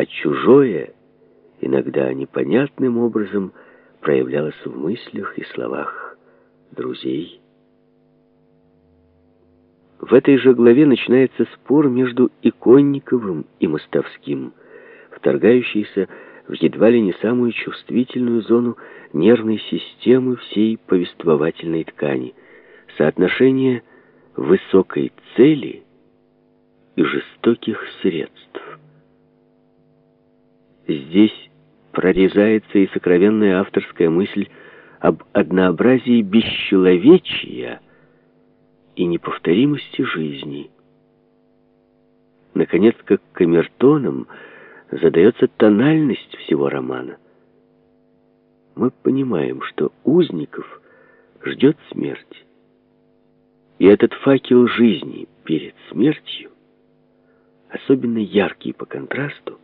а чужое, иногда непонятным образом, проявлялось в мыслях и словах друзей. В этой же главе начинается спор между Иконниковым и Мостовским, вторгающийся в едва ли не самую чувствительную зону нервной системы всей повествовательной ткани, соотношение высокой цели и жестоких средств. Здесь прорезается и сокровенная авторская мысль об однообразии бесчеловечия и неповторимости жизни. Наконец, как камертоном задается тональность всего романа. Мы понимаем, что узников ждет смерть. И этот факел жизни перед смертью, особенно яркий по контрасту,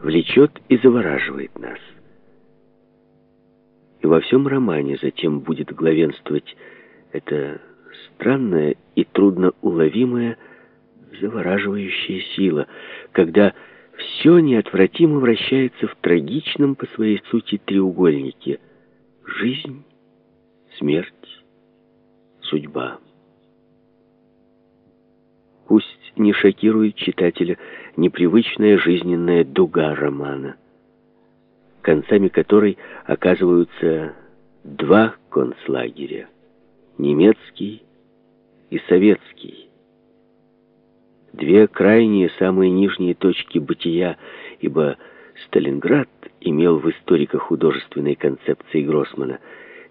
влечет и завораживает нас. И во всем романе затем будет главенствовать это странная и трудно уловимая завораживающая сила, когда все неотвратимо вращается в трагичном по своей сути треугольнике. Жизнь, смерть, судьба. Пусть не шокирует читателя непривычная жизненная дуга романа, концами которой оказываются два концлагеря — немецкий и советский. Две крайние, самые нижние точки бытия, ибо Сталинград имел в историко-художественной концепции Гроссмана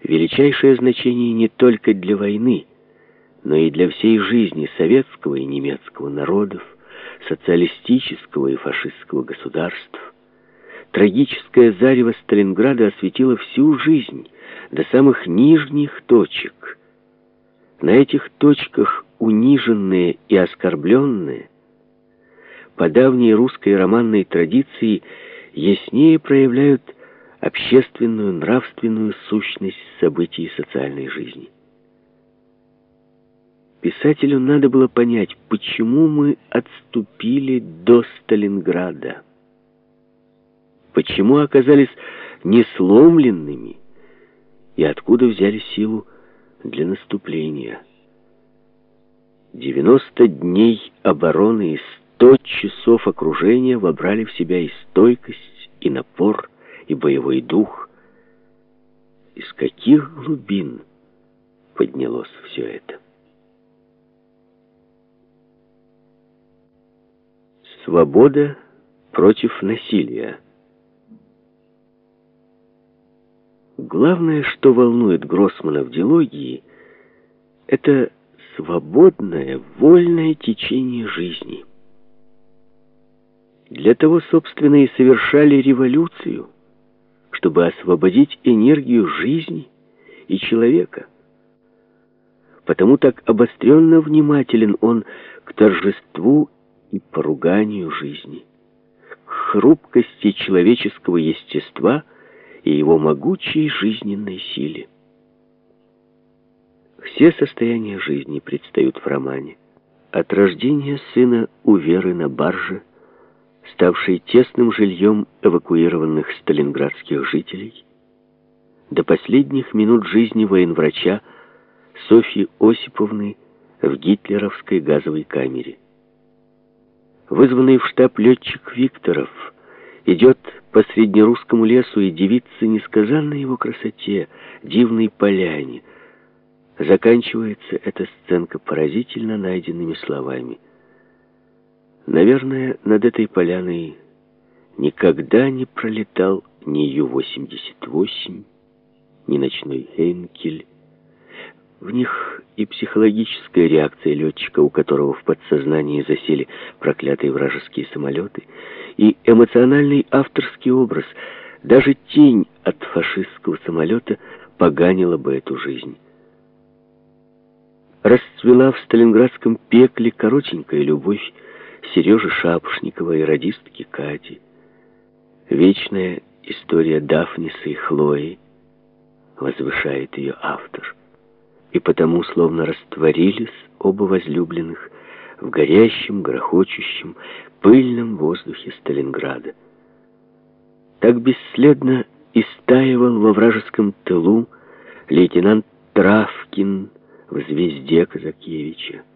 величайшее значение не только для войны, но и для всей жизни советского и немецкого народов, социалистического и фашистского государств. Трагическое зарево Сталинграда осветило всю жизнь до самых нижних точек. На этих точках униженные и оскорбленные, по давней русской романной традиции яснее проявляют общественную нравственную сущность событий социальной жизни. Писателю надо было понять, почему мы отступили до Сталинграда. Почему оказались несломленными и откуда взяли силу для наступления. 90 дней обороны и 100 часов окружения вобрали в себя и стойкость, и напор, и боевой дух. Из каких глубин поднялось все это? Свобода против насилия. Главное, что волнует Гроссмана в диалогии, это свободное, вольное течение жизни. Для того, собственно, и совершали революцию, чтобы освободить энергию жизни и человека. Потому так обостренно внимателен он к торжеству и поруганию жизни, к хрупкости человеческого естества и его могучей жизненной силе. Все состояния жизни предстают в романе. От рождения сына у Веры на барже, ставшей тесным жильем эвакуированных сталинградских жителей, до последних минут жизни военврача Софьи Осиповны в гитлеровской газовой камере. Вызванный в штаб летчик Викторов идет по среднерусскому лесу и дивится несказанной его красоте, дивной поляне. Заканчивается эта сценка поразительно найденными словами. Наверное, над этой поляной никогда не пролетал ни Ю-88, ни ночной Хейнкель, в них и психологическая реакция летчика, у которого в подсознании засели проклятые вражеские самолеты, и эмоциональный авторский образ, даже тень от фашистского самолета поганила бы эту жизнь. Расцвела в сталинградском пекле коротенькая любовь Сережи Шапошникова и радистки Кати. Вечная история Дафниса и Хлои возвышает ее автор и потому словно растворились оба возлюбленных в горящем, грохочущем, пыльном воздухе Сталинграда. Так бесследно истаивал во вражеском тылу лейтенант Травкин в «Звезде Казакевича».